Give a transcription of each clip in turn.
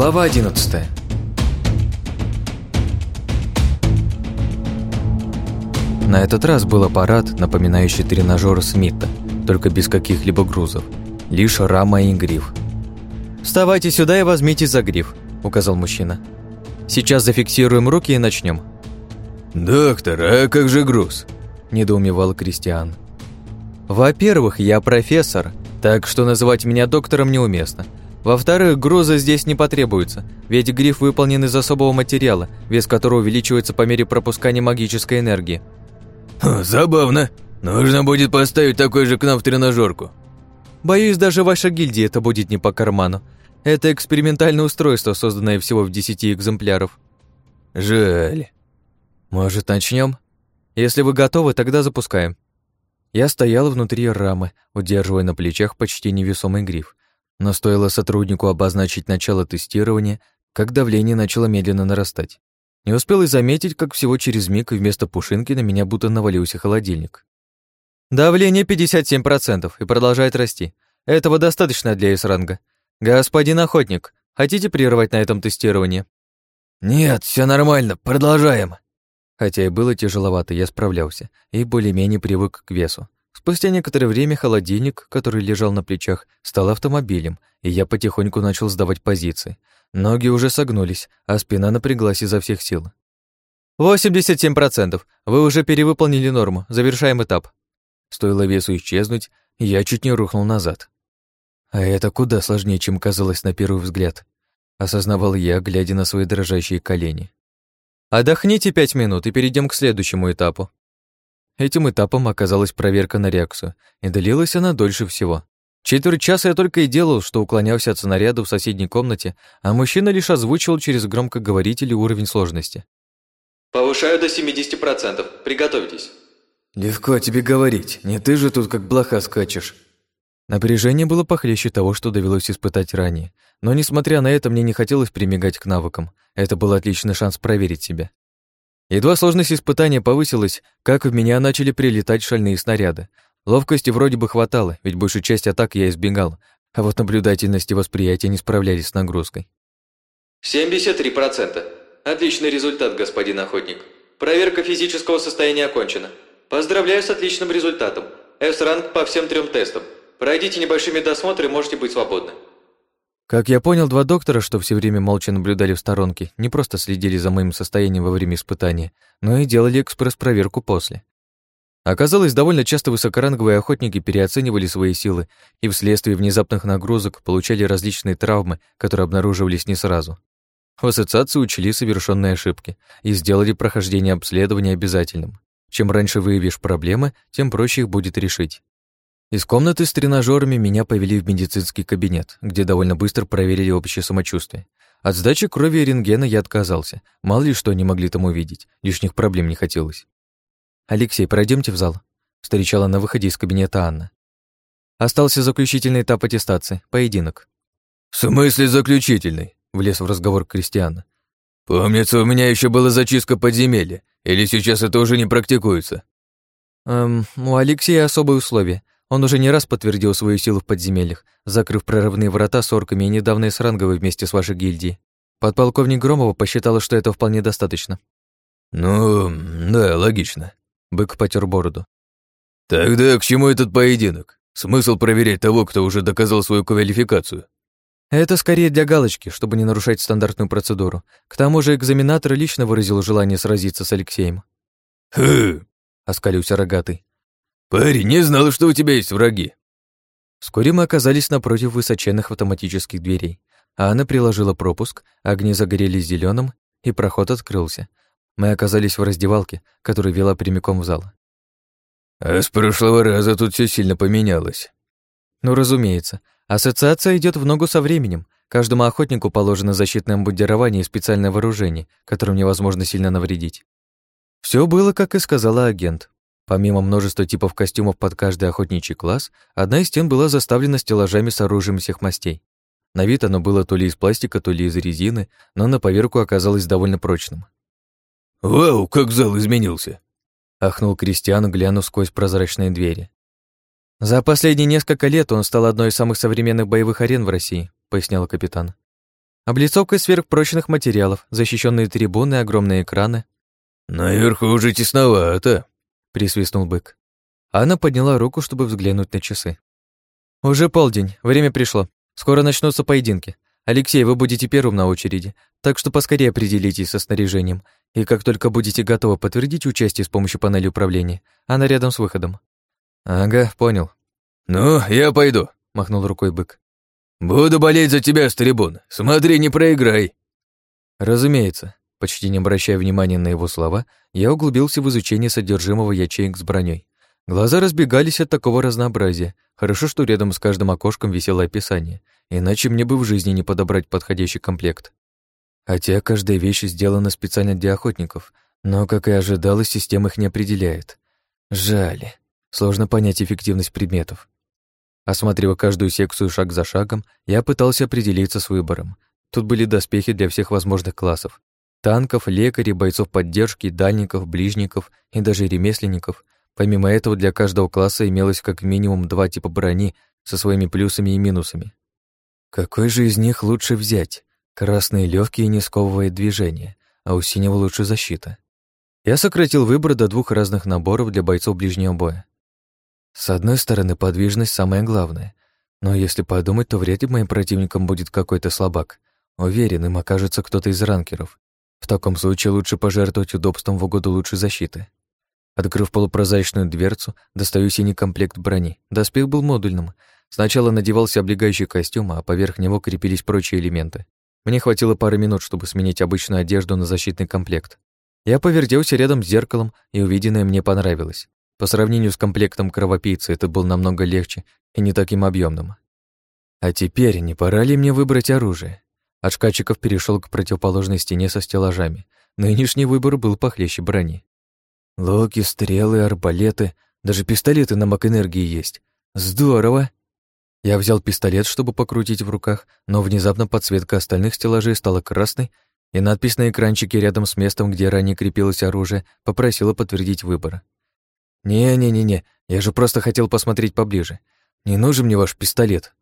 Глава 11 На этот раз был аппарат, напоминающий тренажер Смита, только без каких-либо грузов. Лишь рама и гриф. «Вставайте сюда и возьмитесь за гриф», — указал мужчина. «Сейчас зафиксируем руки и начнем. «Доктор, а как же груз?» – недоумевал Кристиан. «Во-первых, я профессор, так что называть меня доктором неуместно. Во-вторых, груза здесь не потребуется, ведь гриф выполнен из особого материала, вес которого увеличивается по мере пропускания магической энергии». «Забавно. Нужно будет поставить такой же к нам в тренажерку. «Боюсь, даже ваша гильдия это будет не по карману. Это экспериментальное устройство, созданное всего в десяти экземпляров». «Жаль». «Может, начнем? Если вы готовы, тогда запускаем». Я стоял внутри рамы, удерживая на плечах почти невесомый гриф. Но стоило сотруднику обозначить начало тестирования, как давление начало медленно нарастать. Не успел и заметить, как всего через миг вместо пушинки на меня будто навалился холодильник. Давление 57% и продолжает расти. Этого достаточно для С-ранга. Господин охотник, хотите прервать на этом тестирование? Нет, все нормально, продолжаем. Хотя и было тяжеловато, я справлялся и более-менее привык к весу. Спустя некоторое время холодильник, который лежал на плечах, стал автомобилем, и я потихоньку начал сдавать позиции. Ноги уже согнулись, а спина напряглась изо всех сил. 87%. Вы уже перевыполнили норму. Завершаем этап. Стоило весу исчезнуть, я чуть не рухнул назад. А это куда сложнее, чем казалось на первый взгляд. Осознавал я, глядя на свои дрожащие колени. Отдохните пять минут и перейдем к следующему этапу. Этим этапом оказалась проверка на реакцию, и длилась она дольше всего. Четверть часа я только и делал, что уклонялся от снаряда в соседней комнате, а мужчина лишь озвучивал через громкоговоритель уровень сложности. «Повышаю до 70%. Приготовьтесь». «Легко тебе говорить. Не ты же тут как блоха скачешь». Напряжение было похлеще того, что довелось испытать ранее. Но, несмотря на это, мне не хотелось примигать к навыкам. Это был отличный шанс проверить себя. Едва сложность испытания повысилась, как в меня начали прилетать шальные снаряды. Ловкости вроде бы хватало, ведь большую часть атак я избегал, а вот наблюдательность и восприятие не справлялись с нагрузкой. 73%. Отличный результат, господин охотник. Проверка физического состояния окончена. Поздравляю с отличным результатом. С-ранг по всем трем тестам. Пройдите небольшими досмотры можете быть свободны. Как я понял, два доктора, что все время молча наблюдали в сторонке, не просто следили за моим состоянием во время испытания, но и делали экспресс-проверку после. Оказалось, довольно часто высокоранговые охотники переоценивали свои силы и вследствие внезапных нагрузок получали различные травмы, которые обнаруживались не сразу. В ассоциации учли совершенные ошибки и сделали прохождение обследования обязательным. Чем раньше выявишь проблемы, тем проще их будет решить. Из комнаты с тренажерами меня повели в медицинский кабинет, где довольно быстро проверили общее самочувствие. От сдачи крови и рентгена я отказался. Мало ли что они могли там увидеть. Лишних проблем не хотелось. «Алексей, пройдемте в зал», — встречала на выходе из кабинета Анна. Остался заключительный этап аттестации, поединок. «В смысле заключительный?» — влез в разговор Кристиана. «Помнится, у меня еще была зачистка подземелья. Или сейчас это уже не практикуется?» «Эм, у Алексея особые условия. Он уже не раз подтвердил свою силу в подземельях, закрыв прорывные врата с орками и недавно и с ранговой вместе с вашей гильдией. Подполковник Громова посчитала, что это вполне достаточно. «Ну, да, логично», — бык потер бороду. «Тогда к чему этот поединок? Смысл проверять того, кто уже доказал свою квалификацию?» Это скорее для галочки, чтобы не нарушать стандартную процедуру. К тому же экзаменатор лично выразил желание сразиться с Алексеем. «Хм!» — оскалился рогатый. «Парень, не знал, что у тебя есть враги». Вскоре мы оказались напротив высоченных автоматических дверей. а она приложила пропуск, огни загорелись зеленым, и проход открылся. Мы оказались в раздевалке, которая вела прямиком в зал. «А с прошлого раза тут все сильно поменялось». «Ну, разумеется. Ассоциация идет в ногу со временем. Каждому охотнику положено защитное обмундирование и специальное вооружение, которым невозможно сильно навредить. Все было, как и сказала агент. Помимо множества типов костюмов под каждый охотничий класс, одна из стен была заставлена стеллажами с оружием всех мастей. На вид оно было то ли из пластика, то ли из резины, но на поверку оказалось довольно прочным. «Вау, как зал изменился!» — ахнул Кристиан, глянув сквозь прозрачные двери. «За последние несколько лет он стал одной из самых современных боевых арен в России», — пояснял капитан. Облицовка сверхпрочных материалов, защищенные трибуны, огромные экраны. «Наверху уже тесновато», — присвистнул бык. Анна подняла руку, чтобы взглянуть на часы. «Уже полдень, время пришло. Скоро начнутся поединки. Алексей, вы будете первым на очереди, так что поскорее определитесь со снаряжением, и как только будете готовы подтвердить участие с помощью панели управления, она рядом с выходом». «Ага, понял». «Ну, я пойду», — махнул рукой бык. «Буду болеть за тебя с трибун. Смотри, не проиграй». Разумеется. Почти не обращая внимания на его слова, я углубился в изучение содержимого ячеек с броней. Глаза разбегались от такого разнообразия. Хорошо, что рядом с каждым окошком висело описание, иначе мне бы в жизни не подобрать подходящий комплект. Хотя каждая вещь сделана специально для охотников, но, как и ожидалось, система их не определяет. Жаль. Сложно понять эффективность предметов. Осматривая каждую секцию шаг за шагом, я пытался определиться с выбором. Тут были доспехи для всех возможных классов. Танков, лекарей, бойцов поддержки, дальников, ближников и даже ремесленников. Помимо этого, для каждого класса имелось как минимум два типа брони со своими плюсами и минусами. Какой же из них лучше взять? Красные легкие и сковывает движение, а у синего лучше защита. Я сократил выбор до двух разных наборов для бойцов ближнего боя. С одной стороны, подвижность самое главное. Но если подумать, то вряд ли моим противником будет какой-то слабак. Уверен, им окажется кто-то из ранкеров. В таком случае лучше пожертвовать удобством в угоду лучшей защиты. Открыв полупрозрачную дверцу, достаю синий комплект брони. Доспех был модульным. Сначала надевался облегающий костюм, а поверх него крепились прочие элементы. Мне хватило пары минут, чтобы сменить обычную одежду на защитный комплект. Я повертелся рядом с зеркалом, и увиденное мне понравилось. По сравнению с комплектом кровопийцы это был намного легче и не таким объемным. А теперь не пора ли мне выбрать оружие? От шкафчиков перешел к противоположной стене со стеллажами. Нынешний выбор был похлеще брони. Луки, стрелы, арбалеты, даже пистолеты на мак-энергии есть. Здорово! Я взял пистолет, чтобы покрутить в руках, но внезапно подсветка остальных стеллажей стала красной, и надпись на экранчике рядом с местом, где ранее крепилось оружие, попросила подтвердить выбор. «Не-не-не-не, я же просто хотел посмотреть поближе. Не нужен мне ваш пистолет».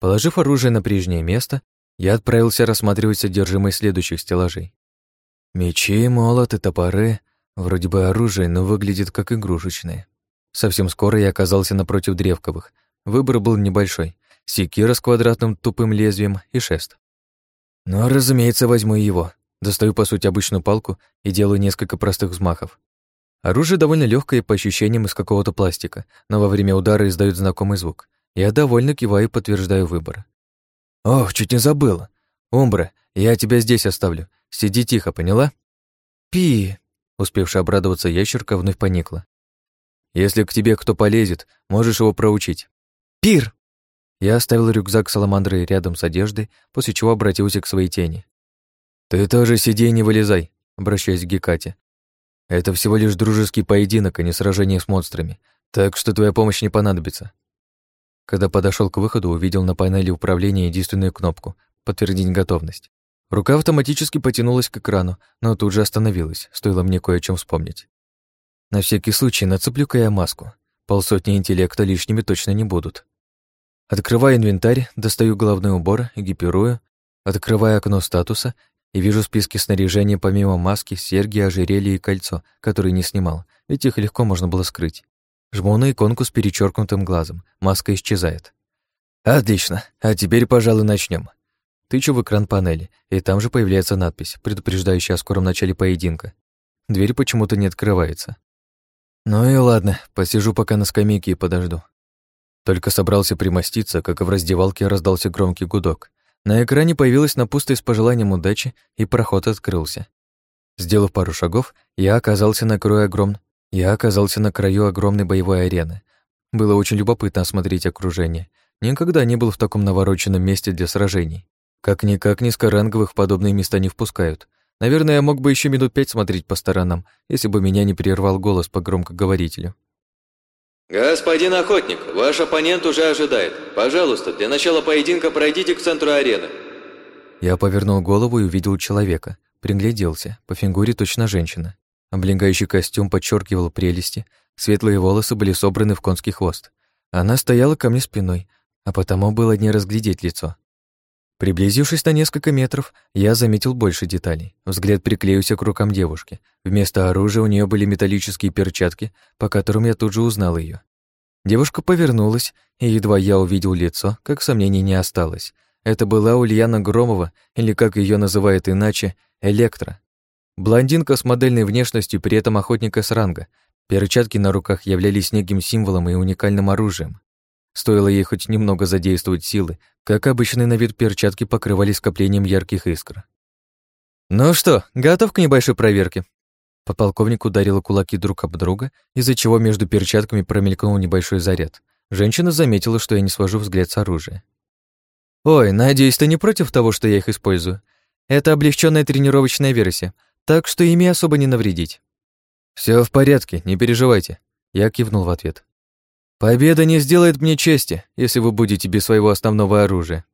Положив оружие на прежнее место, я отправился рассматривать содержимое следующих стеллажей. Мечи, молоты, топоры. Вроде бы оружие, но выглядит как игрушечное. Совсем скоро я оказался напротив древковых. Выбор был небольшой. Секира с квадратным тупым лезвием и шест. Но, разумеется, возьму его. Достаю, по сути, обычную палку и делаю несколько простых взмахов. Оружие довольно легкое по ощущениям из какого-то пластика, но во время удара издает знакомый звук. Я довольно киваю и подтверждаю выбор. «Ох, чуть не забыла. Умбра, я тебя здесь оставлю. Сиди тихо, поняла?» «Пи!» Успевшая обрадоваться ящерка вновь поникла. «Если к тебе кто полезет, можешь его проучить». «Пир!» Я оставил рюкзак саламандры рядом с одеждой, после чего обратился к своей тени. «Ты тоже сиди и не вылезай», обращаясь к Гекате. «Это всего лишь дружеский поединок, а не сражение с монстрами, так что твоя помощь не понадобится». Когда подошел к выходу, увидел на панели управления единственную кнопку «Подтвердить готовность». Рука автоматически потянулась к экрану, но тут же остановилась, стоило мне кое о чем вспомнить. На всякий случай нацеплю-ка я маску. Полсотни интеллекта лишними точно не будут. Открываю инвентарь, достаю головной убор, экипирую, открываю окно статуса и вижу списки снаряжения помимо маски, серьги, ожерелья и кольцо, которые не снимал, ведь их легко можно было скрыть. Жму на иконку с перечеркнутым глазом. Маска исчезает. Отлично. А теперь, пожалуй, начнем. Тычу в экран панели, и там же появляется надпись, предупреждающая о скором начале поединка. Дверь почему-то не открывается. Ну и ладно, посижу пока на скамейке и подожду. Только собрался примоститься, как в раздевалке раздался громкий гудок. На экране появилась напутствие с пожеланием удачи, и проход открылся. Сделав пару шагов, я оказался на краю огром... Я оказался на краю огромной боевой арены. Было очень любопытно осмотреть окружение. Никогда не был в таком навороченном месте для сражений. Как-никак низкоранговых в подобные места не впускают. Наверное, я мог бы еще минут пять смотреть по сторонам, если бы меня не прервал голос по громкоговорителю. «Господин охотник, ваш оппонент уже ожидает. Пожалуйста, для начала поединка пройдите к центру арены». Я повернул голову и увидел человека. Пригляделся. По фигуре точно женщина. Облегающий костюм подчеркивал прелести, светлые волосы были собраны в конский хвост. Она стояла ко мне спиной, а потому было не разглядеть лицо. Приблизившись на несколько метров, я заметил больше деталей. Взгляд приклеился к рукам девушки. Вместо оружия у нее были металлические перчатки, по которым я тут же узнал ее. Девушка повернулась, и едва я увидел лицо, как сомнений не осталось. Это была Ульяна Громова, или, как ее называют иначе, Электро. Блондинка с модельной внешностью, при этом охотника с ранга. Перчатки на руках являлись неким символом и уникальным оружием. Стоило ей хоть немного задействовать силы, как обычные на вид перчатки покрывались скоплением ярких искр. «Ну что, готов к небольшой проверке?» Подполковник ударил кулаки друг об друга, из-за чего между перчатками промелькнул небольшой заряд. Женщина заметила, что я не свожу взгляд с оружия. «Ой, надеюсь, ты не против того, что я их использую? Это облегченная тренировочная версия, так что ими особо не навредить». Все в порядке, не переживайте», — я кивнул в ответ. Победа не сделает мне чести, если вы будете без своего основного оружия.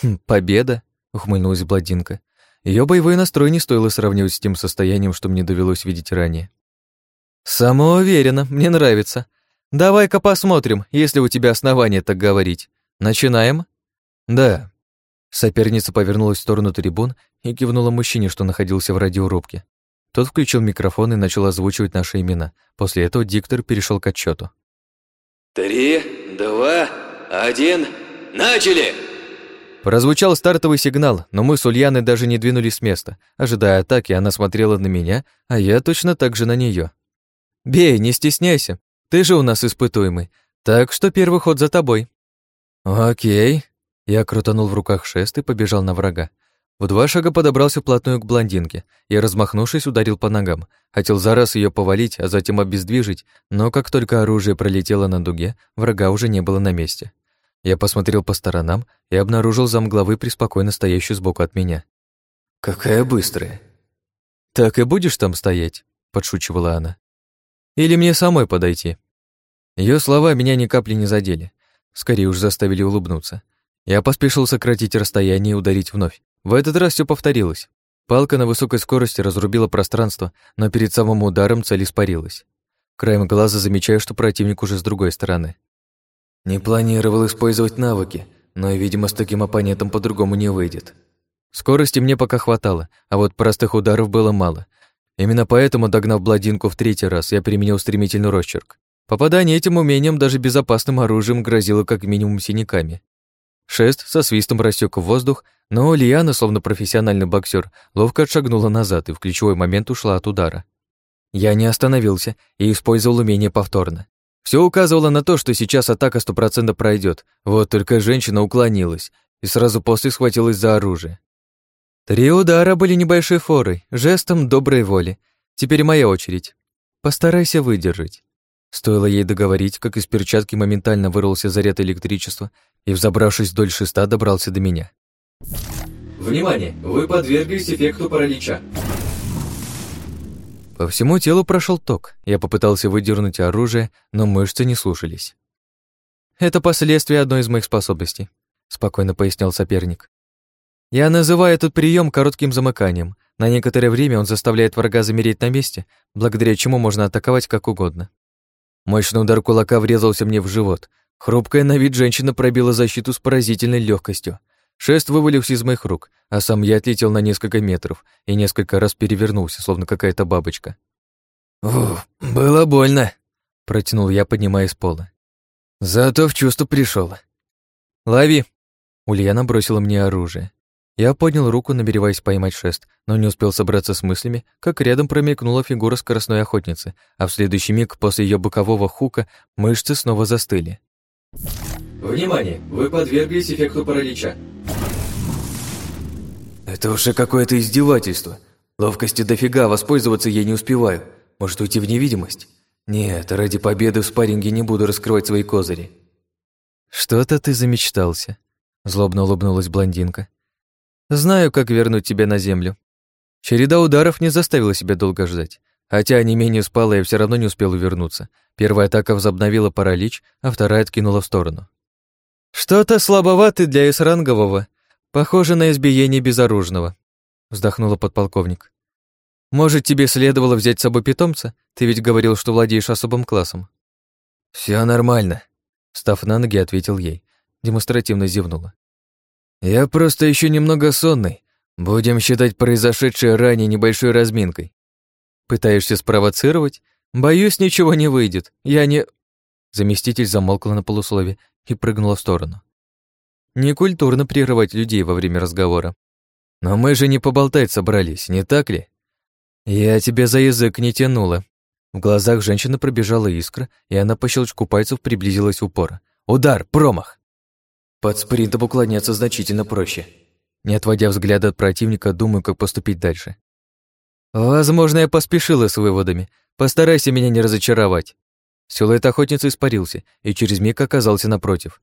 Хм, победа? ухмыльнулась Бладинка. Ее боевой настрой не стоило сравнивать с тем состоянием, что мне довелось видеть ранее. Самоуверенно, мне нравится. Давай-ка посмотрим, если у тебя основания так говорить. Начинаем? Да. Соперница повернулась в сторону трибун и кивнула мужчине, что находился в радиорубке. Тот включил микрофон и начал озвучивать наши имена. После этого диктор перешел к отчету. Три, два, один, начали! Прозвучал стартовый сигнал, но мы с Ульяной даже не двинулись с места. Ожидая атаки, она смотрела на меня, а я точно так же на нее. «Бей, не стесняйся, ты же у нас испытуемый, так что первый ход за тобой». «Окей». Я крутанул в руках шест и побежал на врага. В два шага подобрался вплотную к блондинке и, размахнувшись, ударил по ногам. Хотел за раз ее повалить, а затем обездвижить, но как только оружие пролетело на дуге, врага уже не было на месте. Я посмотрел по сторонам и обнаружил замглавы преспокойно стоящую сбоку от меня. «Какая быстрая!» «Так и будешь там стоять?» — подшучивала она. «Или мне самой подойти?» Ее слова меня ни капли не задели. Скорее уж заставили улыбнуться. Я поспешил сократить расстояние и ударить вновь. В этот раз все повторилось. Палка на высокой скорости разрубила пространство, но перед самым ударом цель испарилась. Краем глаза замечаю, что противник уже с другой стороны. Не планировал использовать навыки, но, видимо, с таким оппонентом по-другому не выйдет. Скорости мне пока хватало, а вот простых ударов было мало. Именно поэтому, догнав бладинку в третий раз, я применил стремительный росчерк. Попадание этим умением даже безопасным оружием грозило как минимум синяками. Шест со свистом рассек в воздух, но Лиана, словно профессиональный боксер, ловко отшагнула назад и в ключевой момент ушла от удара. Я не остановился и использовал умение повторно. Все указывало на то, что сейчас атака стопроцентно пройдет. Вот только женщина уклонилась и сразу после схватилась за оружие. Три удара были небольшой форой, жестом доброй воли. Теперь моя очередь. Постарайся выдержать. Стоило ей договорить, как из перчатки моментально вырвался заряд электричества и, взобравшись вдоль шеста, добрался до меня. Внимание! Вы подверглись эффекту паралича. По всему телу прошел ток. Я попытался выдернуть оружие, но мышцы не слушались. «Это последствия одной из моих способностей», — спокойно пояснял соперник. «Я называю этот прием коротким замыканием. На некоторое время он заставляет врага замереть на месте, благодаря чему можно атаковать как угодно. Мощный удар кулака врезался мне в живот. Хрупкая на вид женщина пробила защиту с поразительной легкостью. Шест вывалился из моих рук, а сам я отлетел на несколько метров и несколько раз перевернулся, словно какая-то бабочка. «Ух, было больно», — протянул я, поднимаясь с пола. «Зато в чувство пришел. «Лови!» Ульяна бросила мне оружие. Я поднял руку, намереваясь поймать шест, но не успел собраться с мыслями, как рядом промелькнула фигура скоростной охотницы, а в следующий миг после ее бокового хука мышцы снова застыли. Внимание! Вы подверглись эффекту паралича. Это уже какое-то издевательство. Ловкости дофига, воспользоваться я не успеваю. Может уйти в невидимость? Нет, ради победы в спарринге не буду раскрывать свои козыри. Что-то ты замечтался. Злобно улыбнулась блондинка. Знаю, как вернуть тебя на землю. Череда ударов не заставила себя долго ждать. Хотя не менее спала, я все равно не успел вернуться. Первая атака возобновила паралич, а вторая откинула в сторону. «Что-то слабоватый для эсрангового. Похоже на избиение безоружного», — вздохнула подполковник. «Может, тебе следовало взять с собой питомца? Ты ведь говорил, что владеешь особым классом». Все нормально», — став на ноги, ответил ей. Демонстративно зевнула. Я просто еще немного сонный. Будем считать произошедшее ранее небольшой разминкой. Пытаешься спровоцировать? Боюсь, ничего не выйдет. Я не... Заместитель замолкла на полуслове и прыгнула в сторону. Некультурно прерывать людей во время разговора. Но мы же не поболтать собрались, не так ли? Я тебя за язык не тянула. В глазах женщины пробежала искра, и она по щелчку пальцев приблизилась в упор. Удар, промах. Под спринтом уклоняться значительно проще. Не отводя взгляда от противника, думаю, как поступить дальше. Возможно, я поспешила с выводами. Постарайся меня не разочаровать. Силуэт охотницы испарился, и через миг оказался напротив.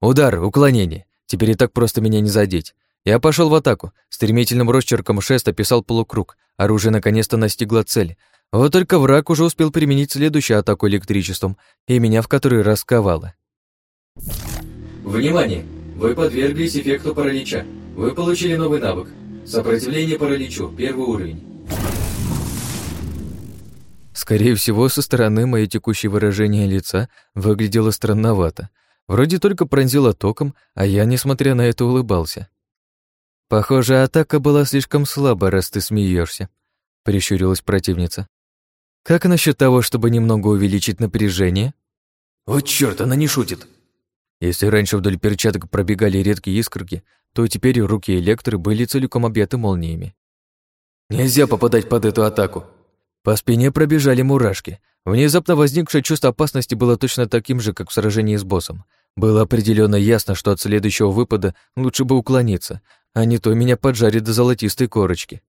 Удар, уклонение. Теперь и так просто меня не задеть. Я пошел в атаку. Стремительным росчерком шеста писал полукруг. Оружие наконец-то настигло цель. Вот только враг уже успел применить следующую атаку электричеством, и меня в который раз ковало. Внимание! Вы подверглись эффекту паралича. Вы получили новый навык. Сопротивление параличу, первый уровень. Скорее всего, со стороны мое текущее выражение лица выглядело странновато. Вроде только пронзило током, а я, несмотря на это, улыбался. Похоже, атака была слишком слаба, раз ты смеешься, прищурилась противница. Как насчет того, чтобы немного увеличить напряжение? Вот черт, она не шутит. Если раньше вдоль перчаток пробегали редкие искорки, то теперь руки электры были целиком объяты молниями. Нельзя попадать под эту атаку. По спине пробежали мурашки. Внезапно возникшее чувство опасности было точно таким же, как в сражении с боссом. Было определенно ясно, что от следующего выпада лучше бы уклониться, а не то меня поджарит до золотистой корочки.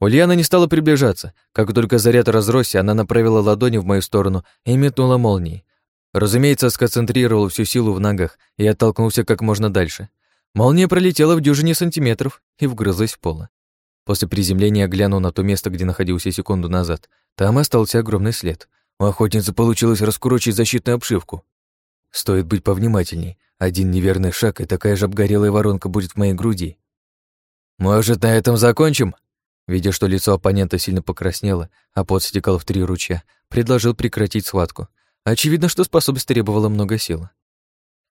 Ульяна не стала приближаться. Как только заряд разросся, она направила ладони в мою сторону и метнула молнией. Разумеется, сконцентрировал всю силу в ногах и оттолкнулся как можно дальше. Молния пролетела в дюжине сантиметров и вгрызлась в пол. После приземления глянул на то место, где находился секунду назад. Там остался огромный след. У охотницы получилось раскурочить защитную обшивку. Стоит быть повнимательней. Один неверный шаг, и такая же обгорелая воронка будет в моей груди. «Может, на этом закончим?» Видя, что лицо оппонента сильно покраснело, а пот стекал в три ручья, предложил прекратить схватку. Очевидно, что способность требовала много сил.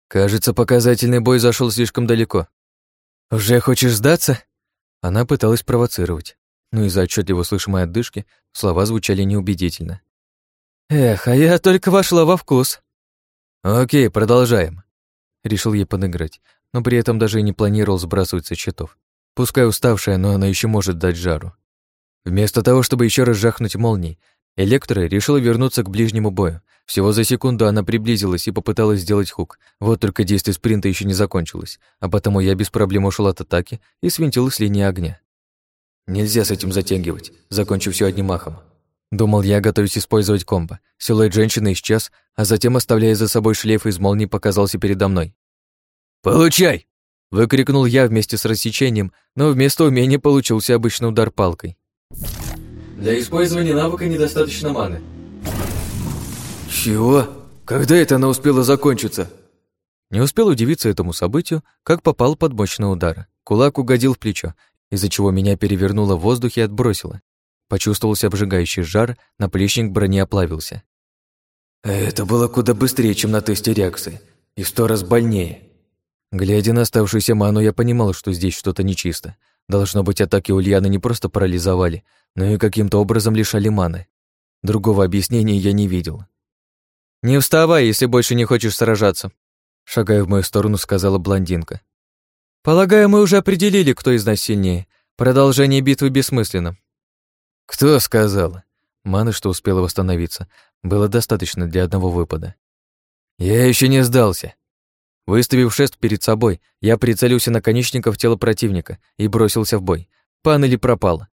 Кажется, показательный бой зашел слишком далеко. «Уже хочешь сдаться?» Она пыталась провоцировать, но из-за отчетливо слышимой отдышки слова звучали неубедительно. «Эх, а я только вошла во вкус». «Окей, продолжаем». Решил ей подыграть, но при этом даже и не планировал сбрасывать со счетов. Пускай уставшая, но она еще может дать жару. Вместо того, чтобы еще раз жахнуть молнией, Электро решила вернуться к ближнему бою. Всего за секунду она приблизилась и попыталась сделать хук. Вот только действие спринта еще не закончилось, а потому я без проблем ушел от атаки и свинтил с линии огня. Нельзя с этим затягивать, закончив все одним махом. Думал я, готовясь использовать комбо. Силуэт женщины исчез, а затем, оставляя за собой шлейф из молнии, показался передо мной. «Получай!» — выкрикнул я вместе с рассечением, но вместо умения получился обычный удар палкой. Для использования навыка недостаточно маны. Чего? Когда это она успела закончиться? Не успел удивиться этому событию, как попал под мощный удар. Кулак угодил в плечо, из-за чего меня перевернуло в воздухе и отбросило. Почувствовался обжигающий жар, наплечник брони оплавился. Это было куда быстрее, чем на тесте реакции, и в сто раз больнее. Глядя на оставшуюся ману, я понимал, что здесь что-то нечисто. Должно быть, атаки Ульяны не просто парализовали, но и каким-то образом лишали маны. Другого объяснения я не видел. «Не вставай, если больше не хочешь сражаться», шагая в мою сторону, сказала блондинка. «Полагаю, мы уже определили, кто из нас сильнее. Продолжение битвы бессмысленно». «Кто сказал?» Маны, что успела восстановиться, было достаточно для одного выпада. «Я еще не сдался», Выставив шест перед собой, я прицелился наконечников тела противника и бросился в бой. Пан или пропал.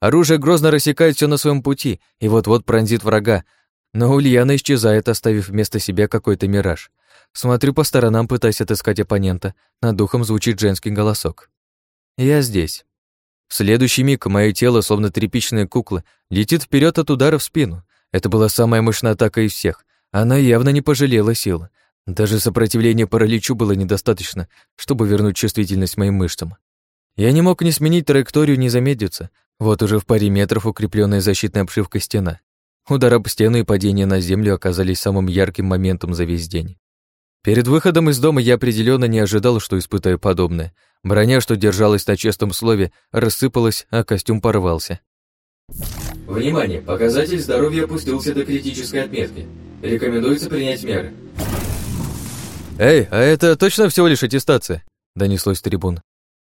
Оружие грозно рассекает все на своем пути и вот-вот пронзит врага, но Ульяна исчезает, оставив вместо себя какой-то мираж. Смотрю по сторонам, пытаясь отыскать оппонента. Над духом звучит женский голосок. Я здесь. В следующий миг мое тело, словно тряпичная кукла, летит вперед от удара в спину. Это была самая мощная атака из всех. Она явно не пожалела сил. Даже сопротивления параличу было недостаточно, чтобы вернуть чувствительность моим мышцам. Я не мог ни сменить траекторию, ни замедлиться. Вот уже в паре метров укрепленная защитной обшивкой стена. Удар об стену и падение на землю оказались самым ярким моментом за весь день. Перед выходом из дома я определенно не ожидал, что испытаю подобное. Броня, что держалась на честном слове, рассыпалась, а костюм порвался. Внимание! Показатель здоровья опустился до критической отметки. Рекомендуется принять меры. «Эй, а это точно всего лишь аттестация?» — донеслось с трибун.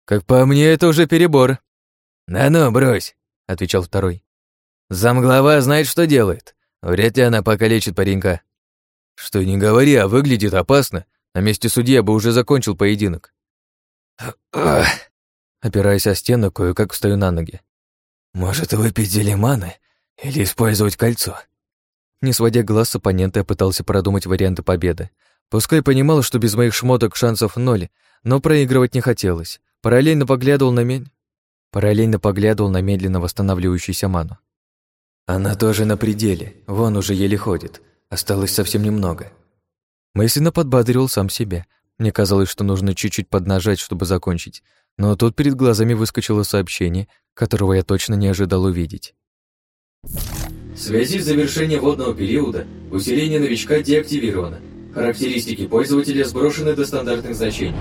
«Как по мне, это уже перебор». «Да ну, брось», — отвечал второй. «Замглава знает, что делает. Вряд ли она покалечит паренька». «Что не говори, а выглядит опасно. На месте судьи я бы уже закончил поединок». Опираясь о стену, кое-как встаю на ноги. «Может, выпить зелеманы или использовать кольцо?» Не сводя глаз с оппонента, я пытался продумать варианты победы. Пускай понимал, что без моих шмоток шансов ноль, но проигрывать не хотелось. Параллельно поглядывал на мен... Параллельно поглядывал на медленно восстанавливающуюся ману. Она тоже на пределе, вон уже еле ходит. Осталось совсем немного. Мысленно подбадривал сам себя. Мне казалось, что нужно чуть-чуть поднажать, чтобы закончить. Но тут перед глазами выскочило сообщение, которого я точно не ожидал увидеть. В связи с завершением водного периода усиление новичка деактивировано. Характеристики пользователя сброшены до стандартных значений.